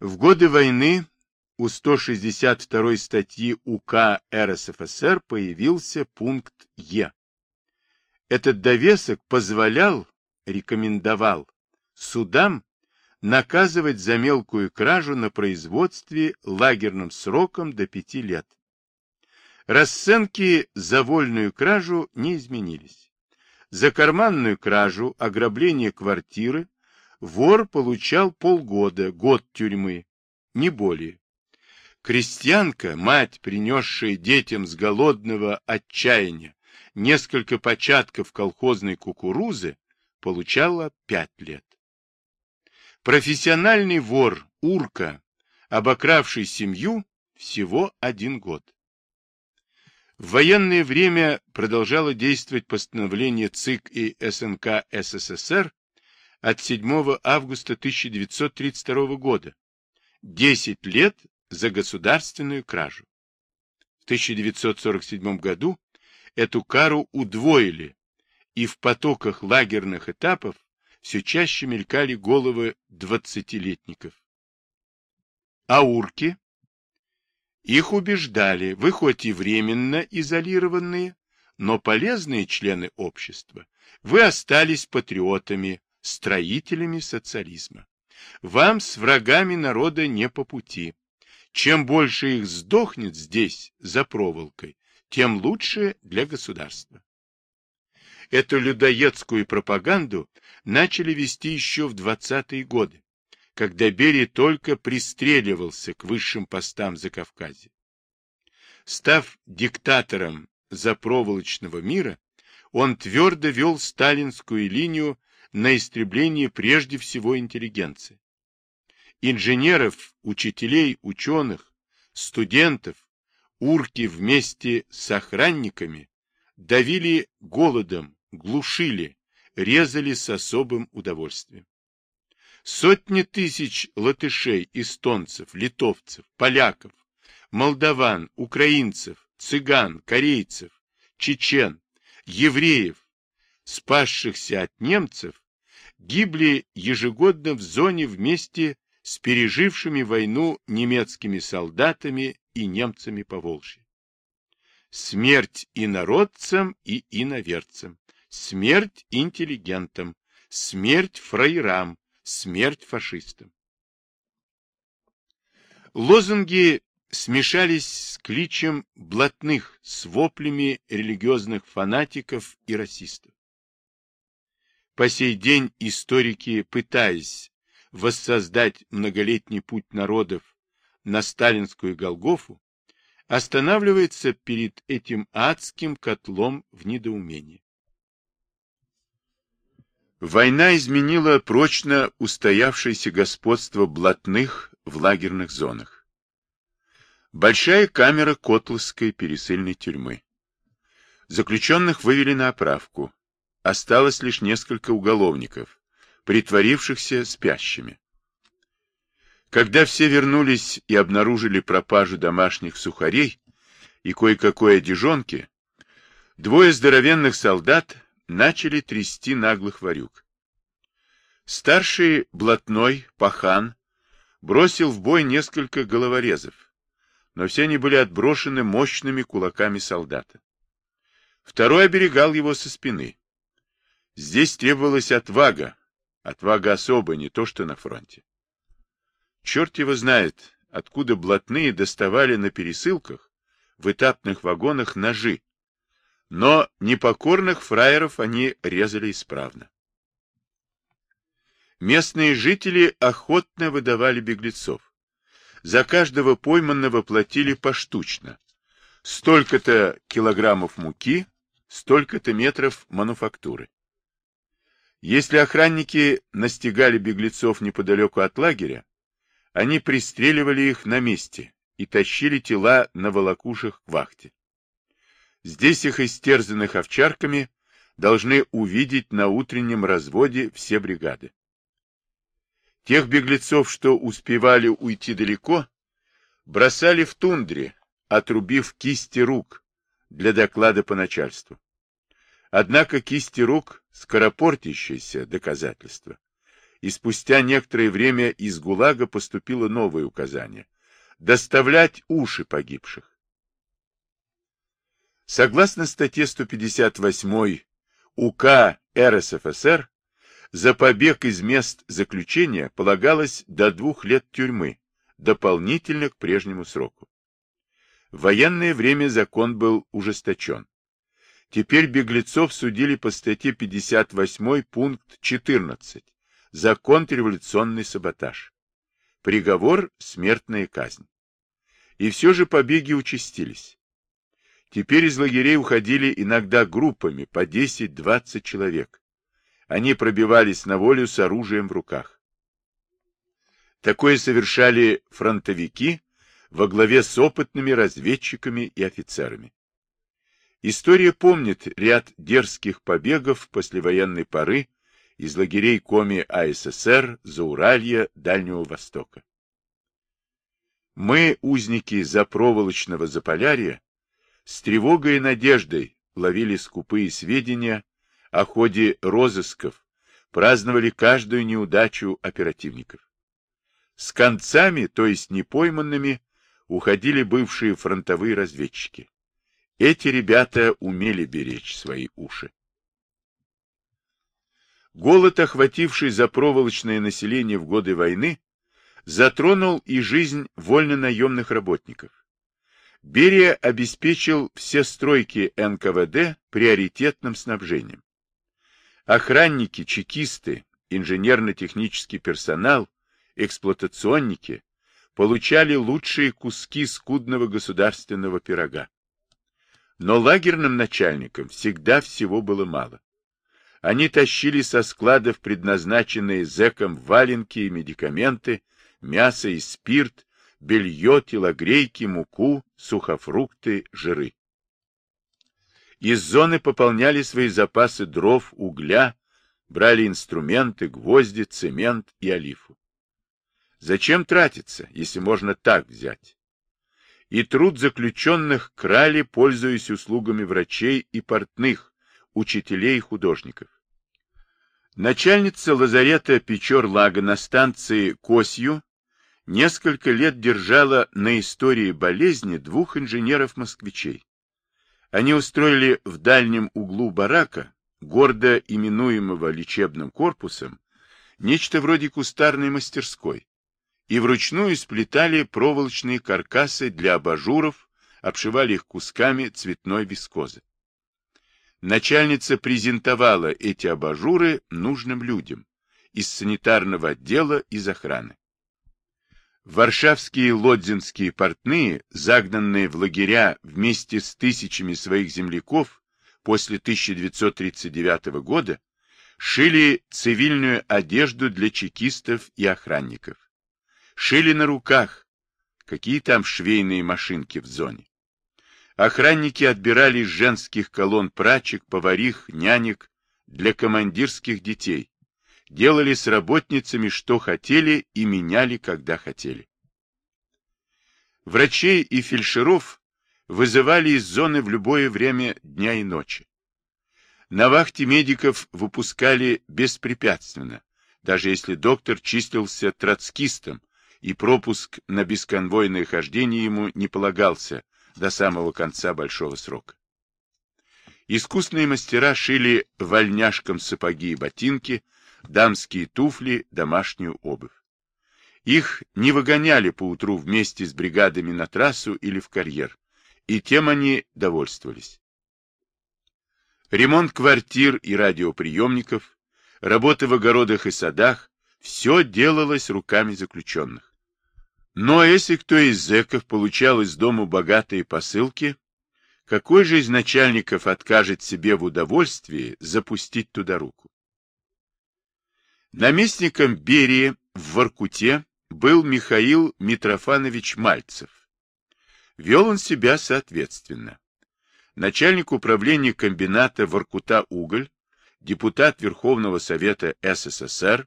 В годы войны у 162 статьи УК РСФСР появился пункт Е. Этот довесок позволял, рекомендовал судам наказывать за мелкую кражу на производстве лагерным сроком до пяти лет. Расценки за вольную кражу не изменились. За карманную кражу, ограбление квартиры вор получал полгода, год тюрьмы, не более. Крестьянка, мать, принесшая детям с голодного отчаяния несколько початков колхозной кукурузы, получала пять лет. Профессиональный вор Урка, обокравший семью, всего один год. В военное время продолжало действовать постановление ЦИК и СНК СССР от 7 августа 1932 года. 10 лет за государственную кражу. В 1947 году эту кару удвоили, и в потоках лагерных этапов все чаще мелькали головы двадцатилетников. А урки? Их убеждали, вы хоть и временно изолированные, но полезные члены общества, вы остались патриотами, строителями социализма. Вам с врагами народа не по пути. Чем больше их сдохнет здесь, за проволокой, тем лучше для государства. Эту людоедскую пропаганду начали вести еще в 20-е годы, когда Берия только пристреливался к высшим постам за Кавказе. Став диктатором запроволочного мира, он твердо вел сталинскую линию на истребление прежде всего интеллигенции. Инженеров, учителей, ученых, студентов, урки вместе с охранниками давили голодом, глушили, резали с особым удовольствием. Сотни тысяч латышей, эстонцев, литовцев, поляков, молдаван, украинцев, цыган, корейцев, чечен, евреев, спасшихся от немцев, гибли ежегодно в зоне вместе с пережившими войну немецкими солдатами и немцами по Волжье. Смерть инородцам и иноверцам, смерть интеллигентам, смерть фраерам, смерть фашистам. Лозунги смешались с кличем блатных, с воплями религиозных фанатиков и расистов. По сей день историки, пытаясь воссоздать многолетний путь народов на сталинскую Голгофу, останавливается перед этим адским котлом в недоумении. Война изменила прочно устоявшееся господство блатных в лагерных зонах. Большая камера Котловской пересыльной тюрьмы. Заключенных вывели на оправку. Осталось лишь несколько уголовников, притворившихся спящими. Когда все вернулись и обнаружили пропажу домашних сухарей и кое-какой одежонки, двое здоровенных солдат начали трясти наглых варюк. Старший блатной, пахан, бросил в бой несколько головорезов, но все они были отброшены мощными кулаками солдата. Второй оберегал его со спины. Здесь требовалась отвага, отвага особая, не то что на фронте. Черт его знает, откуда блатные доставали на пересылках в этапных вагонах ножи, но непокорных фраеров они резали исправно. Местные жители охотно выдавали беглецов. За каждого пойманного платили поштучно. Столько-то килограммов муки, столько-то метров мануфактуры. Если охранники настигали беглецов неподалеку от лагеря, они пристреливали их на месте и тащили тела на волокушах к вахте. Здесь их истерзанных овчарками должны увидеть на утреннем разводе все бригады. Тех беглецов, что успевали уйти далеко, бросали в тундре, отрубив кисти рук для доклада по начальству. Однако кисти рук — скоропортящееся доказательство, и спустя некоторое время из ГУЛАГа поступило новое указание – доставлять уши погибших. Согласно статье 158 УК РСФСР, за побег из мест заключения полагалось до двух лет тюрьмы, дополнительно к прежнему сроку. В военное время закон был ужесточен. Теперь беглецов судили по статье 58 пункт 14 за контрреволюционный саботаж. Приговор – смертная казнь. И все же побеги участились. Теперь из лагерей уходили иногда группами по 10-20 человек. Они пробивались на волю с оружием в руках. Такое совершали фронтовики во главе с опытными разведчиками и офицерами. История помнит ряд дерзких побегов послевоенной поры из лагерей Коми АССР, Зауралья, Дальнего Востока. Мы, узники запроволочного Заполярья, с тревогой и надеждой ловили скупые сведения о ходе розысков, праздновали каждую неудачу оперативников. С концами, то есть непойманными, уходили бывшие фронтовые разведчики. Эти ребята умели беречь свои уши. Голод, охвативший запроволочное население в годы войны, затронул и жизнь вольно-наемных работников. Берия обеспечил все стройки НКВД приоритетным снабжением. Охранники, чекисты, инженерно-технический персонал, эксплуатационники получали лучшие куски скудного государственного пирога. Но лагерным начальникам всегда всего было мало. Они тащили со складов предназначенные зэкам валенки и медикаменты, мясо и спирт, белье, телогрейки, муку, сухофрукты, жиры. Из зоны пополняли свои запасы дров, угля, брали инструменты, гвозди, цемент и олифу. Зачем тратиться, если можно так взять? И труд заключенных крали, пользуясь услугами врачей и портных, учителей и художников. Начальница лазарета Печор-Лага на станции Косью несколько лет держала на истории болезни двух инженеров-москвичей. Они устроили в дальнем углу барака, гордо именуемого лечебным корпусом, нечто вроде кустарной мастерской, и вручную сплетали проволочные каркасы для абажуров, обшивали их кусками цветной вискозы. Начальница презентовала эти абажуры нужным людям из санитарного отдела, из охраны. Варшавские лодзинские портные, загнанные в лагеря вместе с тысячами своих земляков после 1939 года, шили цивильную одежду для чекистов и охранников шили на руках. Какие там швейные машинки в зоне? Охранники отбирали из женских колонн прачек, поварих, нянек для командирских детей. Делали с работницами, что хотели, и меняли, когда хотели. Врачей и фельдшеров вызывали из зоны в любое время дня и ночи. На вахте медиков выпускали беспрепятственно, даже если доктор числился троцкистом, и пропуск на бесконвойное хождение ему не полагался до самого конца большого срока. Искусные мастера шили вольняшкам сапоги и ботинки, дамские туфли, домашнюю обувь. Их не выгоняли поутру вместе с бригадами на трассу или в карьер, и тем они довольствовались. Ремонт квартир и радиоприемников, работа в огородах и садах, все делалось руками заключенных. Но если кто из зэков получал из дому богатые посылки, какой же из начальников откажет себе в удовольствии запустить туда руку? Наместником Берии в Воркуте был Михаил Митрофанович Мальцев. Вел он себя соответственно. Начальник управления комбината Воркута-Уголь, депутат Верховного Совета СССР,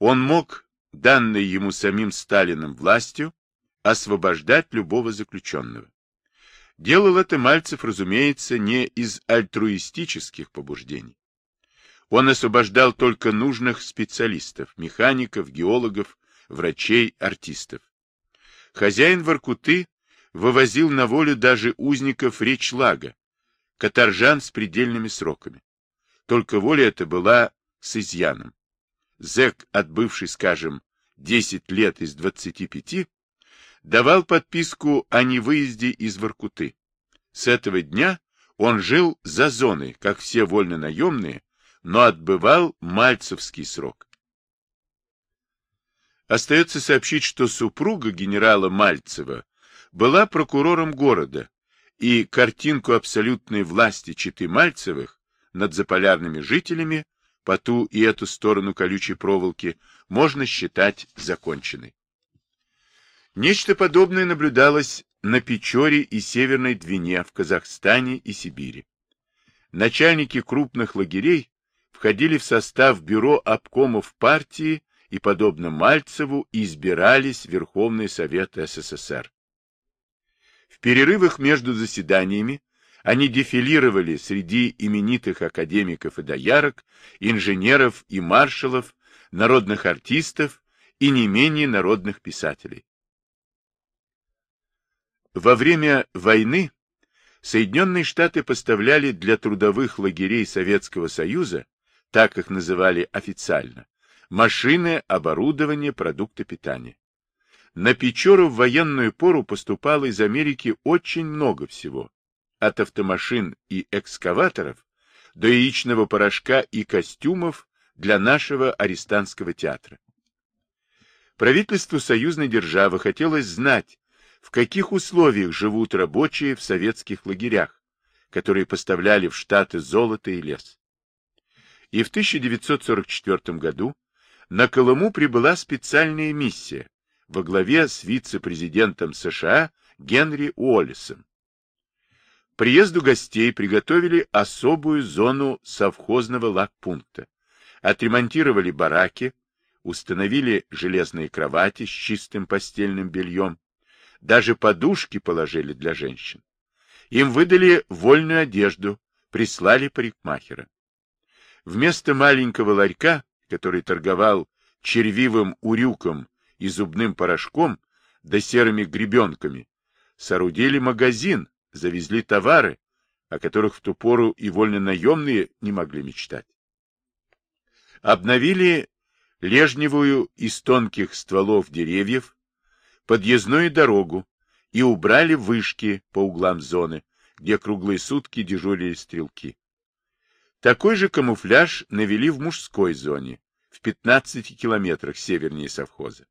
он мог, данной ему самим Сталиным властью, освобождать любого заключенного. Делал это Мальцев, разумеется, не из альтруистических побуждений. Он освобождал только нужных специалистов, механиков, геологов, врачей, артистов. Хозяин Воркуты вывозил на волю даже узников Речлага, каторжан с предельными сроками. Только воля эта была с изъяном. Зэк, отбывший, скажем, 10 лет из 25, давал подписку о невыезде из Воркуты. С этого дня он жил за зоной, как все вольно-наемные, но отбывал мальцевский срок. Остается сообщить, что супруга генерала Мальцева была прокурором города, и картинку абсолютной власти Читы Мальцевых над заполярными жителями по ту и эту сторону колючей проволоки можно считать законченной. Нечто подобное наблюдалось на Печоре и Северной Двине в Казахстане и Сибири. Начальники крупных лагерей входили в состав бюро обкомов партии и, подобно Мальцеву, избирались в Верховный Совет СССР. В перерывах между заседаниями они дефилировали среди именитых академиков и доярок, инженеров и маршалов, народных артистов и не менее народных писателей. Во время войны Соединенные Штаты поставляли для трудовых лагерей Советского Союза, так их называли официально, машины, оборудование, продукты питания. На Печору в военную пору поступало из Америки очень много всего, от автомашин и экскаваторов до яичного порошка и костюмов для нашего арестантского театра. Правительству союзной державы хотелось знать, в каких условиях живут рабочие в советских лагерях, которые поставляли в Штаты золото и лес. И в 1944 году на Колыму прибыла специальная миссия во главе с вице-президентом США Генри Уоллесом. Приезду гостей приготовили особую зону совхозного лагпункта, отремонтировали бараки, установили железные кровати с чистым постельным бельем, даже подушки положили для женщин. Им выдали вольную одежду, прислали парикмахера. Вместо маленького ларька, который торговал червивым урюком и зубным порошком, да серыми гребенками, соорудили магазин, завезли товары, о которых в ту пору и вольно-наемные не могли мечтать. Обновили лежневую из тонких стволов деревьев, подъездную дорогу и убрали вышки по углам зоны, где круглые сутки дежурили стрелки. Такой же камуфляж навели в мужской зоне, в 15 километрах севернее совхоза.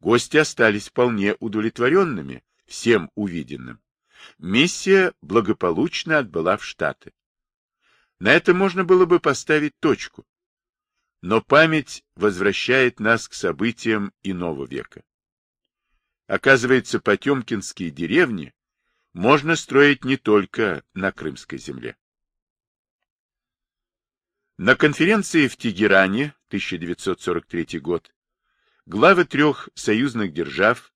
Гости остались вполне удовлетворенными всем увиденным. Миссия благополучно отбыла в Штаты. На это можно было бы поставить точку. Но память возвращает нас к событиям иного века. Оказывается, потемкинские деревни можно строить не только на Крымской земле. На конференции в Тегеране 1943 год главы трех союзных держав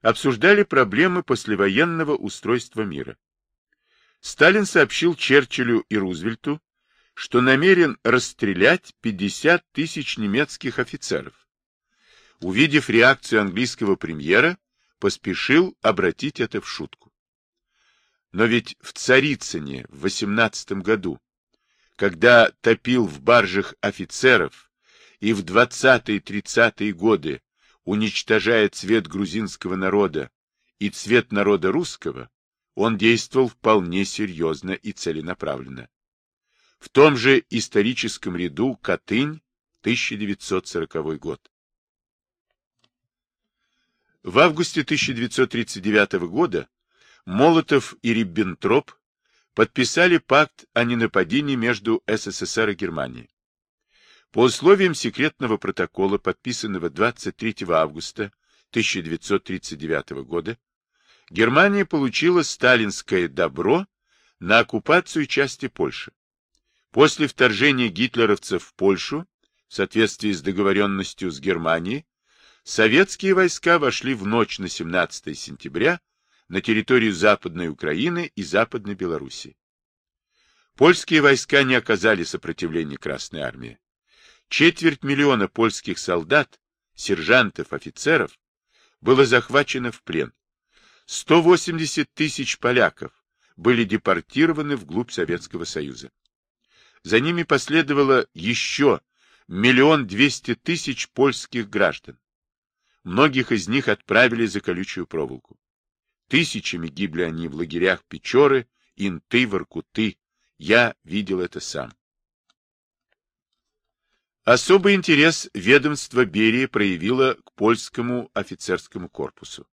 обсуждали проблемы послевоенного устройства мира. Сталин сообщил Черчиллю и Рузвельту, что намерен расстрелять 50 тысяч немецких офицеров увидев реакцию английского премьера, поспешил обратить это в шутку. Но ведь в Царицыне в 18 году, когда топил в баржах офицеров и в 20-30-е годы уничтожая цвет грузинского народа и цвет народа русского, он действовал вполне серьезно и целенаправленно. В том же историческом ряду Катынь, 1940 год. В августе 1939 года Молотов и Риббентроп подписали пакт о ненападении между СССР и Германией. По условиям секретного протокола, подписанного 23 августа 1939 года, Германия получила сталинское добро на оккупацию части Польши. После вторжения гитлеровцев в Польшу, в соответствии с договоренностью с Германией, Советские войска вошли в ночь на 17 сентября на территорию Западной Украины и Западной Белоруссии. Польские войска не оказали сопротивления Красной Армии. Четверть миллиона польских солдат, сержантов, офицеров было захвачено в плен. 180 тысяч поляков были депортированы вглубь Советского Союза. За ними последовало еще миллион двести тысяч польских граждан. Многих из них отправили за колючую проволоку. Тысячами гибли они в лагерях Печоры, Инты, Воркуты. Я видел это сам. Особый интерес ведомство Берии проявило к польскому офицерскому корпусу.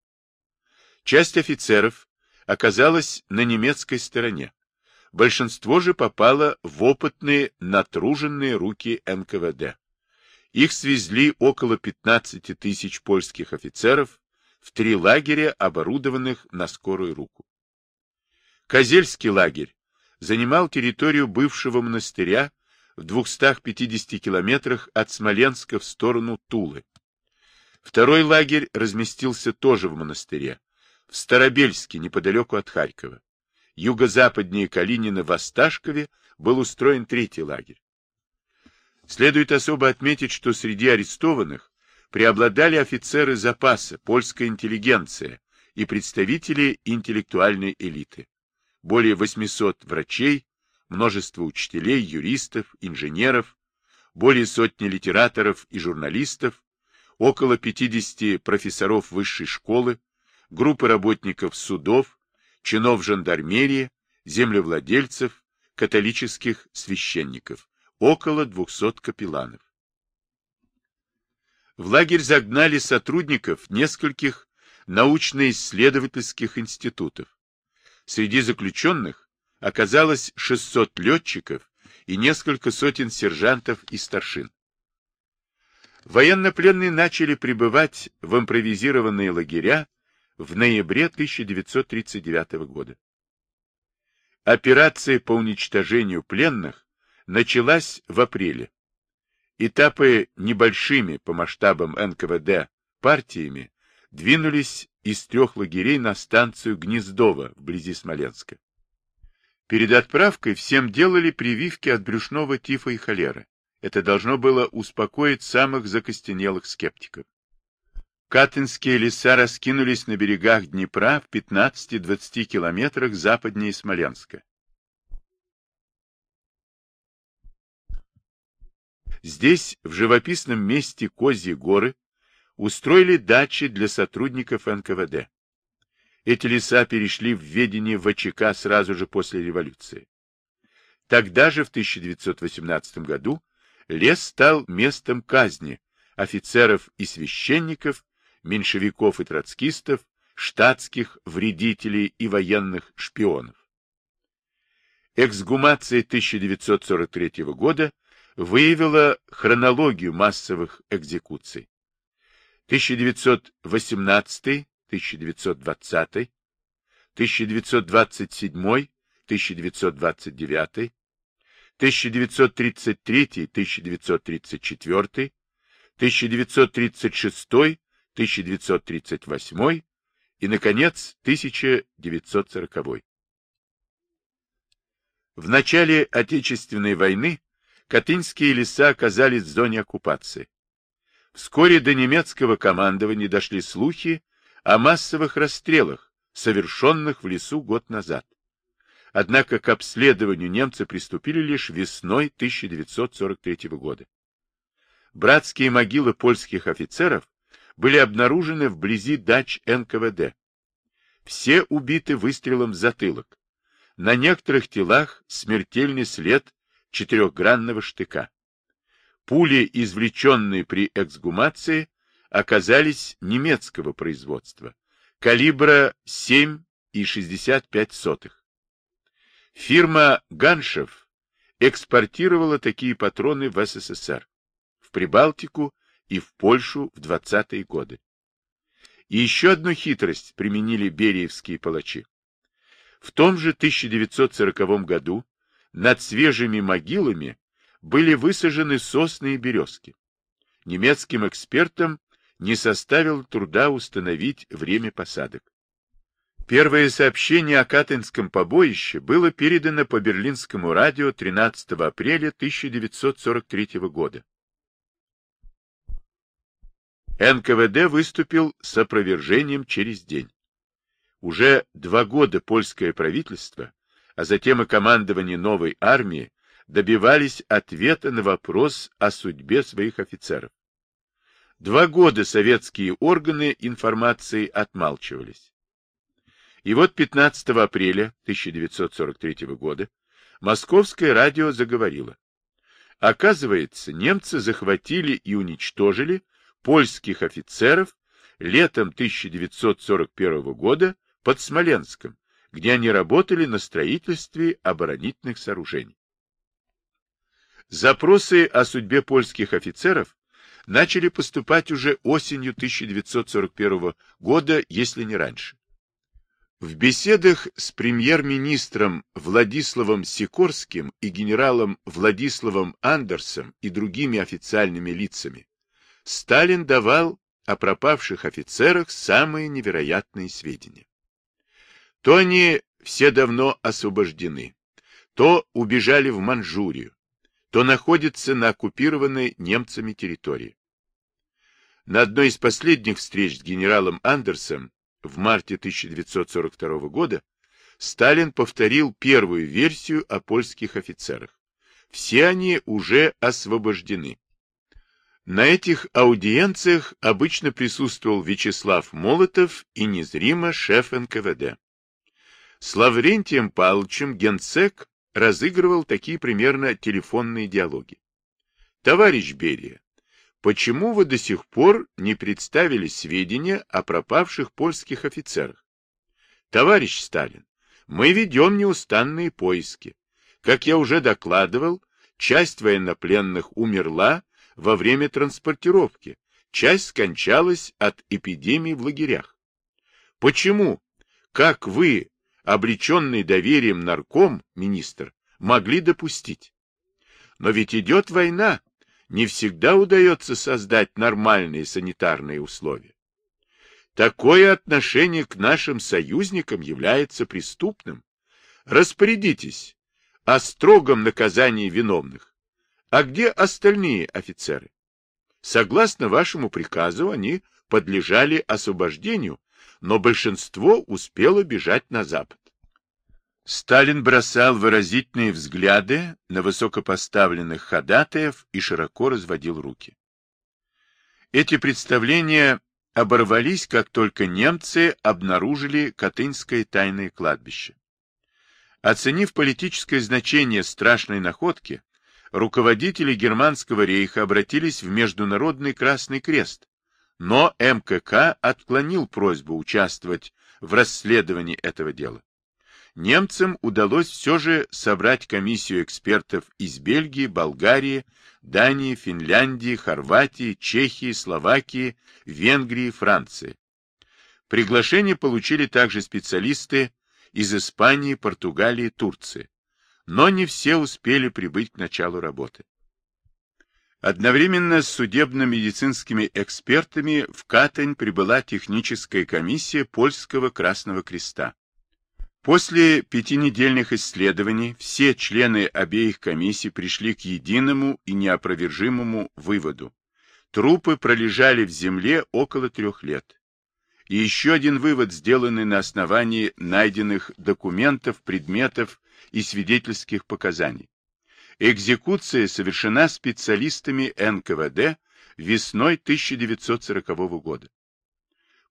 Часть офицеров оказалась на немецкой стороне. Большинство же попало в опытные, натруженные руки НКВД. Их свезли около 15 тысяч польских офицеров в три лагеря, оборудованных на скорую руку. Козельский лагерь занимал территорию бывшего монастыря в 250 километрах от Смоленска в сторону Тулы. Второй лагерь разместился тоже в монастыре, в Старобельске, неподалеку от Харькова. Юго-западнее Калинина в Осташкове был устроен третий лагерь. Следует особо отметить, что среди арестованных преобладали офицеры запаса, польская интеллигенция и представители интеллектуальной элиты. Более 800 врачей, множество учителей, юристов, инженеров, более сотни литераторов и журналистов, около 50 профессоров высшей школы, группы работников судов, чинов жандармерии, землевладельцев, католических священников, около 200 капелланов. В лагерь загнали сотрудников нескольких научно-исследовательских институтов. Среди заключенных оказалось 600 летчиков и несколько сотен сержантов и старшин. Военнопленные начали прибывать в импровизированные лагеря в ноябре 1939 года. Операция по уничтожению пленных началась в апреле. Этапы небольшими по масштабам НКВД партиями двинулись из трех лагерей на станцию Гнездово вблизи Смоленска. Перед отправкой всем делали прививки от брюшного тифа и холеры. Это должно было успокоить самых закостенелых скептиков. Катынские леса раскинулись на берегах Днепра в 15-20 километрах западнее Смоленска. Здесь, в живописном месте Козьи горы, устроили дачи для сотрудников НКВД. Эти леса перешли в ведение ВЧК сразу же после революции. Тогда же, в 1918 году, лес стал местом казни офицеров и священников, меньшевиков и троцкистов, штатских вредителей и военных шпионов. Эксгумация 1943 года выявила хронологию массовых экзекуций. 1918, 1920, 1927, 1929, 1933, 1934, 1936, 1938 и, наконец, 1940. В начале Отечественной войны Катынские леса оказались в зоне оккупации. Вскоре до немецкого командования дошли слухи о массовых расстрелах, совершенных в лесу год назад. Однако к обследованию немцы приступили лишь весной 1943 года. Братские могилы польских офицеров были обнаружены вблизи дач НКВД. Все убиты выстрелом в затылок. На некоторых телах смертельный след четырехгранного штыка. Пули, извлеченные при эксгумации, оказались немецкого производства, калибра 7,65. Фирма Ганшев экспортировала такие патроны в СССР, в Прибалтику и в Польшу в 20-е годы. И еще одну хитрость применили бериевские палачи. В том же 1940 году над свежими могилами были высажены сосны и березки. Немецким экспертам не составило труда установить время посадок. Первое сообщение о Катынском побоище было передано по берлинскому радио 13 апреля 1943 года. НКВД выступил с опровержением через день. Уже два года польское правительство, а затем и командование новой армии добивались ответа на вопрос о судьбе своих офицеров. Два года советские органы информации отмалчивались. И вот 15 апреля 1943 года московское радио заговорило. Оказывается, немцы захватили и уничтожили польских офицеров летом 1941 года под Смоленском, где они работали на строительстве оборонительных сооружений. Запросы о судьбе польских офицеров начали поступать уже осенью 1941 года, если не раньше. В беседах с премьер-министром Владиславом Сикорским и генералом Владиславом Андерсом и другими официальными лицами Сталин давал о пропавших офицерах самые невероятные сведения. То они все давно освобождены, то убежали в Манчжурию, то находятся на оккупированной немцами территории. На одной из последних встреч с генералом Андерсом в марте 1942 года Сталин повторил первую версию о польских офицерах. Все они уже освобождены. На этих аудиенциях обычно присутствовал Вячеслав Молотов и незримо шеф НКВД. С Лаврентием Павловичем генсек разыгрывал такие примерно телефонные диалоги. «Товарищ Берия, Почему вы до сих пор не представили сведения о пропавших польских офицерах? Товарищ Сталин, мы ведем неустанные поиски. Как я уже докладывал, часть военнопленных умерла во время транспортировки, часть скончалась от эпидемии в лагерях. Почему, как вы, облеченный доверием нарком, министр, могли допустить? Но ведь идет война, не всегда удается создать нормальные санитарные условия. Такое отношение к нашим союзникам является преступным. Распорядитесь о строгом наказании виновных. А где остальные офицеры? Согласно вашему приказу, они подлежали освобождению, но большинство успело бежать на запад. Сталин бросал выразительные взгляды на высокопоставленных ходатаев и широко разводил руки. Эти представления оборвались, как только немцы обнаружили Катынское тайное кладбище. Оценив политическое значение страшной находки, руководители Германского рейха обратились в Международный Красный Крест, но МКК отклонил просьбу участвовать в расследовании этого дела немцам удалось все же собрать комиссию экспертов из Бельгии, Болгарии, Дании, Финляндии, Хорватии, Чехии, Словакии, Венгрии, Франции. Приглашение получили также специалисты из Испании, Португалии, Турции. Но не все успели прибыть к началу работы. Одновременно с судебно-медицинскими экспертами в Катань прибыла техническая комиссия Польского Красного Креста. После пятинедельных исследований все члены обеих комиссий пришли к единому и неопровержимому выводу. Трупы пролежали в земле около трех лет. И еще один вывод, сделанный на основании найденных документов, предметов и свидетельских показаний. Экзекуция совершена специалистами НКВД весной 1940 года.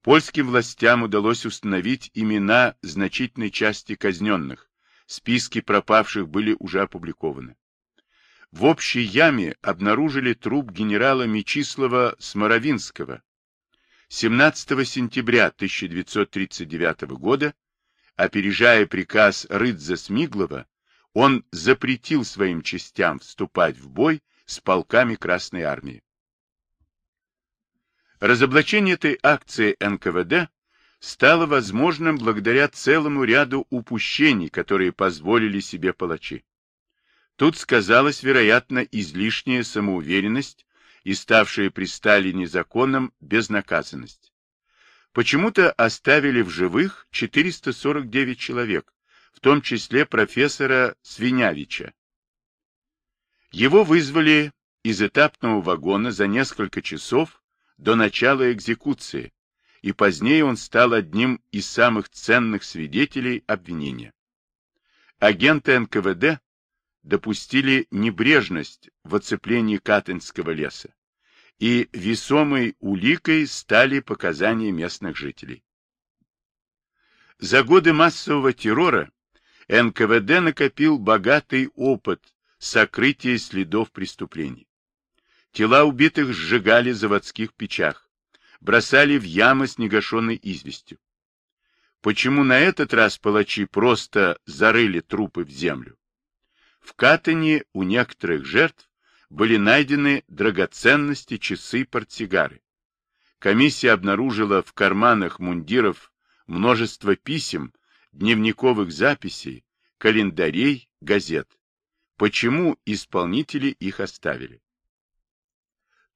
Польским властям удалось установить имена значительной части казненных. Списки пропавших были уже опубликованы. В общей яме обнаружили труп генерала Мечислава Сморовинского. 17 сентября 1939 года, опережая приказ Рыдза Смиглова, он запретил своим частям вступать в бой с полками Красной Армии. Разоблачение этой акции НКВД стало возможным благодаря целому ряду упущений, которые позволили себе палачи. Тут сказалась, вероятно, излишняя самоуверенность и ставшая при Сталине законом безнаказанность. почему-то оставили в живых 449 человек, в том числе профессора Свинявича. Его вызвали из этапного вагона за несколько часов до начала экзекуции, и позднее он стал одним из самых ценных свидетелей обвинения. Агенты НКВД допустили небрежность в оцеплении Катынского леса, и весомой уликой стали показания местных жителей. За годы массового террора НКВД накопил богатый опыт сокрытия следов преступлений. Тела убитых сжигали в заводских печах, бросали в ямы с негашенной известью. Почему на этот раз палачи просто зарыли трупы в землю? В Катане у некоторых жертв были найдены драгоценности, часы, портсигары. Комиссия обнаружила в карманах мундиров множество писем, дневниковых записей, календарей, газет. Почему исполнители их оставили?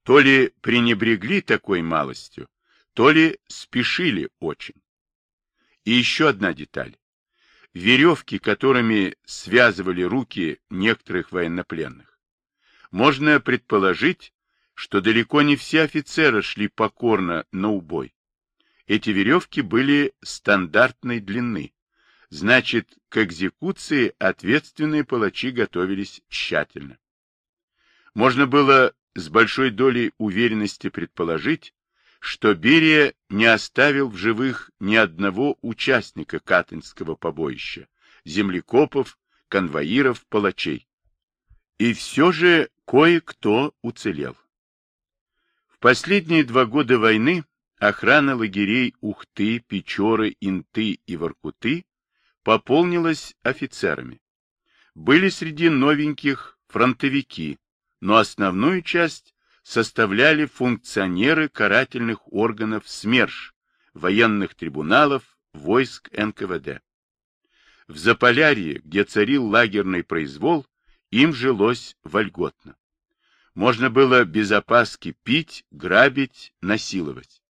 То ли пренебрегли такой малостью, то ли спешили очень. И еще одна деталь. Веревки, которыми связывали руки некоторых военнопленных. Можно предположить, что далеко не все офицеры шли покорно на убой. Эти веревки были стандартной длины. Значит, к экзекуции ответственные палачи готовились тщательно. Можно было с большой долей уверенности предположить, что Берия не оставил в живых ни одного участника Катынского побоища, землекопов, конвоиров, палачей. И все же кое-кто уцелел. В последние два года войны охрана лагерей Ухты, Печоры, Инты и Воркуты пополнилась офицерами. Были среди новеньких фронтовики, но основную часть составляли функционеры карательных органов СМЕРШ, военных трибуналов, войск НКВД. В Заполярье, где царил лагерный произвол, им жилось вольготно. Можно было без опаски пить, грабить, насиловать.